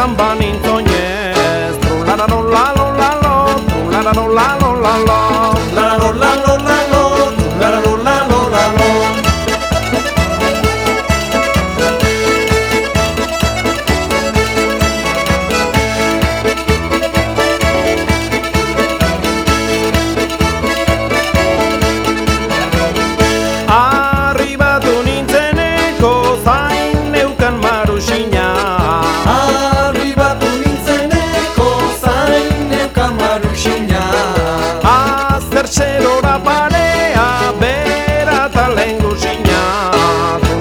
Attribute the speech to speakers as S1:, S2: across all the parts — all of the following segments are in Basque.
S1: samba nintoñez. Trulala,
S2: la la la la.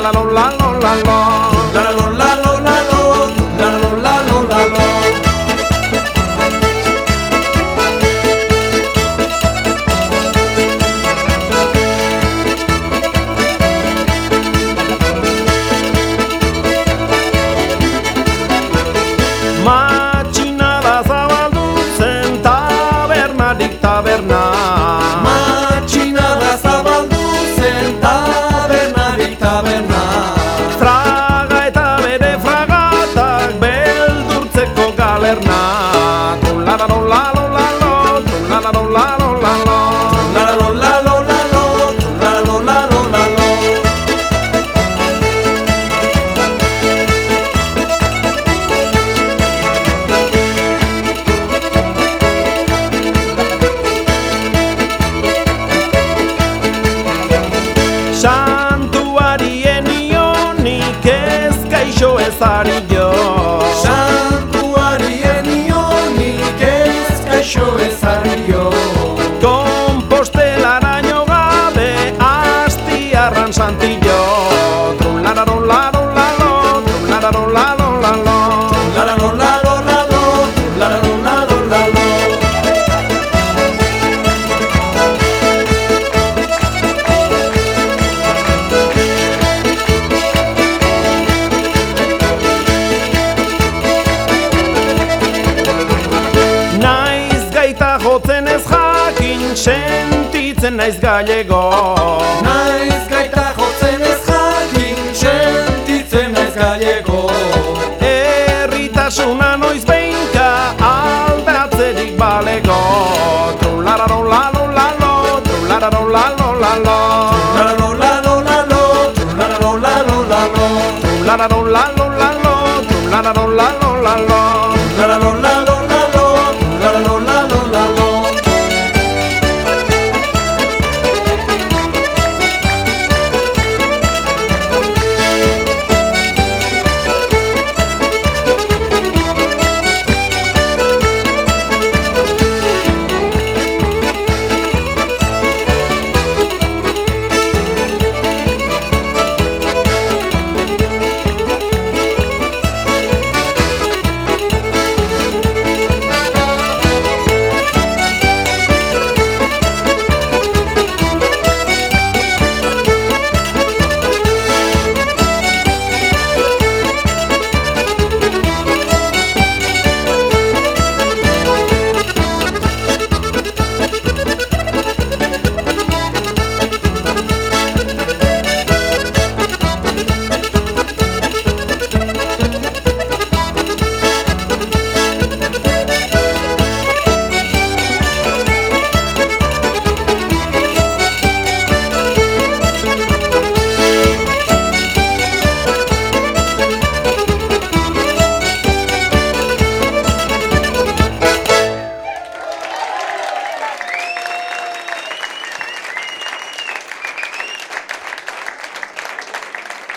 S2: la la la la la
S1: Santuari enionik ez gaixo ezari jo sentitzen naiz gailego
S2: Naiz gaita jotzen ez jakin sentitzen naiz gailego
S1: Erritasuna noiz behinka aldatzerik balego.
S2: Trularadon lalo lalo, trularadon lalo lalo Trularadon lalo lalo, trularadon
S1: lalo lalo Trularadon lalo lalo, trularadon lalo lalo